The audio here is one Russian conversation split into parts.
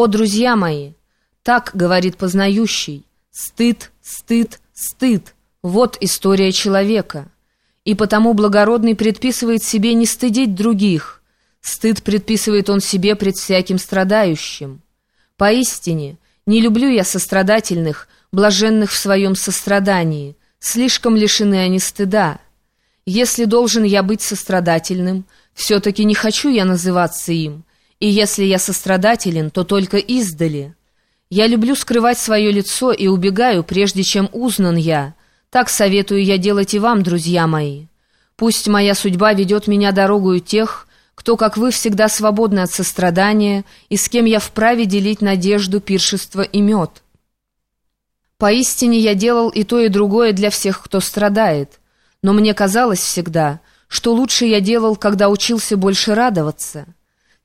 О, друзья мои! Так говорит познающий. Стыд, стыд, стыд. Вот история человека. И потому благородный предписывает себе не стыдить других. Стыд предписывает он себе пред всяким страдающим. Поистине, не люблю я сострадательных, блаженных в своем сострадании. Слишком лишены они стыда. Если должен я быть сострадательным, все-таки не хочу я называться им, и если я сострадателен, то только издали. Я люблю скрывать свое лицо и убегаю, прежде чем узнан я. Так советую я делать и вам, друзья мои. Пусть моя судьба ведет меня дорогою тех, кто, как вы, всегда свободны от сострадания, и с кем я вправе делить надежду, пиршество и мед. Поистине я делал и то, и другое для всех, кто страдает» но мне казалось всегда, что лучше я делал, когда учился больше радоваться.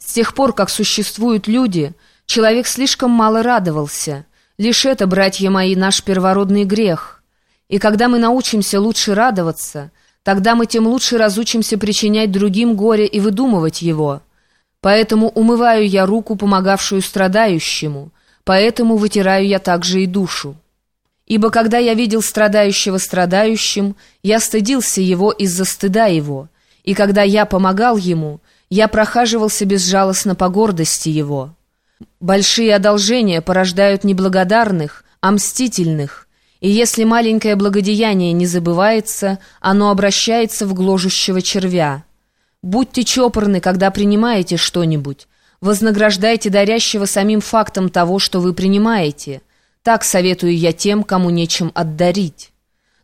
С тех пор, как существуют люди, человек слишком мало радовался. Лишь это, братья мои, наш первородный грех. И когда мы научимся лучше радоваться, тогда мы тем лучше разучимся причинять другим горе и выдумывать его. Поэтому умываю я руку, помогавшую страдающему, поэтому вытираю я также и душу. Ибо когда я видел страдающего страдающим, я стыдился его из-за стыда его, и когда я помогал ему, я прохаживался безжалостно по гордости его. Большие одолжения порождают неблагодарных, а мстительных, и если маленькое благодеяние не забывается, оно обращается в гложущего червя. Будьте чопорны, когда принимаете что-нибудь, вознаграждайте дарящего самим фактом того, что вы принимаете – так советую я тем, кому нечем отдарить.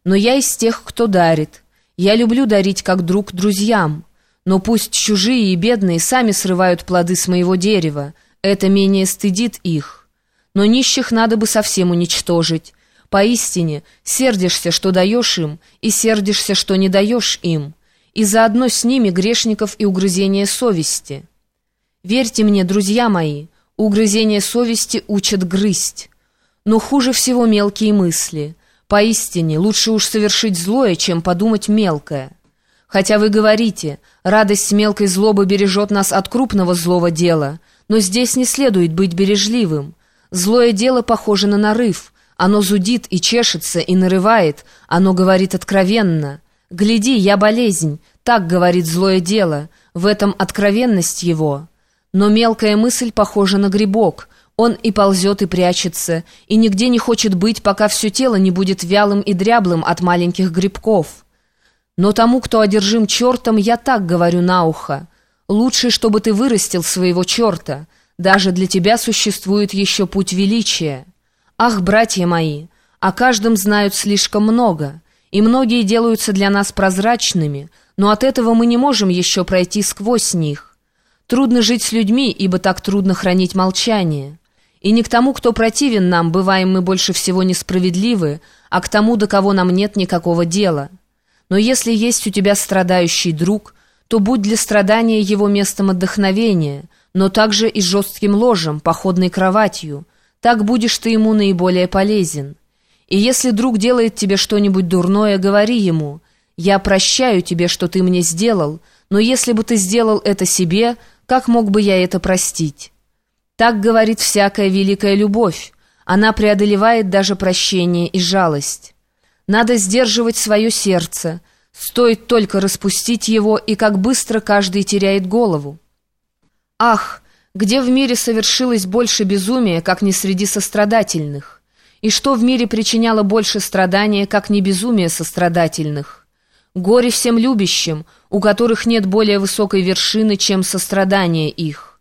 Но я из тех, кто дарит. Я люблю дарить как друг друзьям. Но пусть чужие и бедные сами срывают плоды с моего дерева. Это менее стыдит их. Но нищих надо бы совсем уничтожить. Поистине, сердишься, что даешь им, и сердишься, что не даешь им. И заодно с ними грешников и угрызение совести. Верьте мне, друзья мои, угрызение совести учат грызть. Но хуже всего мелкие мысли. Поистине, лучше уж совершить злое, чем подумать мелкое. Хотя вы говорите, радость мелкой злобы бережет нас от крупного злого дела, но здесь не следует быть бережливым. Злое дело похоже на нарыв. Оно зудит и чешется, и нарывает, оно говорит откровенно. «Гляди, я болезнь», так говорит злое дело, в этом откровенность его. Но мелкая мысль похожа на грибок — он и ползет, и прячется, и нигде не хочет быть, пока все тело не будет вялым и дряблым от маленьких грибков. Но тому, кто одержим чертом, я так говорю на ухо. Лучше, чтобы ты вырастил своего черта. Даже для тебя существует еще путь величия. Ах, братья мои, о каждом знают слишком много, и многие делаются для нас прозрачными, но от этого мы не можем еще пройти сквозь них. Трудно жить с людьми, ибо так трудно хранить молчание». И не к тому, кто противен нам, бываем мы больше всего несправедливы, а к тому, до кого нам нет никакого дела. Но если есть у тебя страдающий друг, то будь для страдания его местом отдохновения, но также и жестким ложем, походной кроватью. Так будешь ты ему наиболее полезен. И если друг делает тебе что-нибудь дурное, говори ему, «Я прощаю тебе, что ты мне сделал, но если бы ты сделал это себе, как мог бы я это простить?» Так говорит всякая великая любовь. Она преодолевает даже прощение и жалость. Надо сдерживать свое сердце. Стоит только распустить его, и как быстро каждый теряет голову. Ах, где в мире совершилось больше безумия, как не среди сострадательных? И что в мире причиняло больше страдания, как не безумие сострадательных? Горе всем любящим, у которых нет более высокой вершины, чем сострадание их.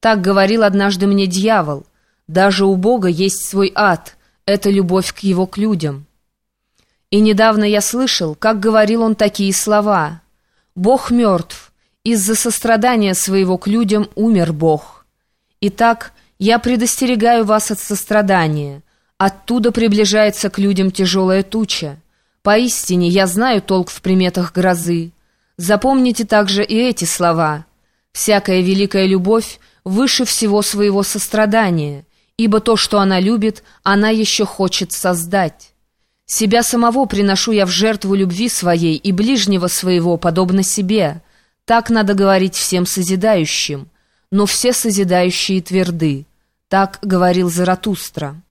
Так говорил однажды мне дьявол. Даже у Бога есть свой ад. Это любовь к его к людям. И недавно я слышал, как говорил он такие слова. «Бог мертв. Из-за сострадания своего к людям умер Бог. Итак, я предостерегаю вас от сострадания. Оттуда приближается к людям тяжелая туча. Поистине, я знаю толк в приметах грозы. Запомните также и эти слова. Всякая великая любовь выше всего своего сострадания, ибо то, что она любит, она еще хочет создать. Себя самого приношу я в жертву любви своей и ближнего своего, подобно себе. Так надо говорить всем созидающим. Но все созидающие тверды. Так говорил Заратустра.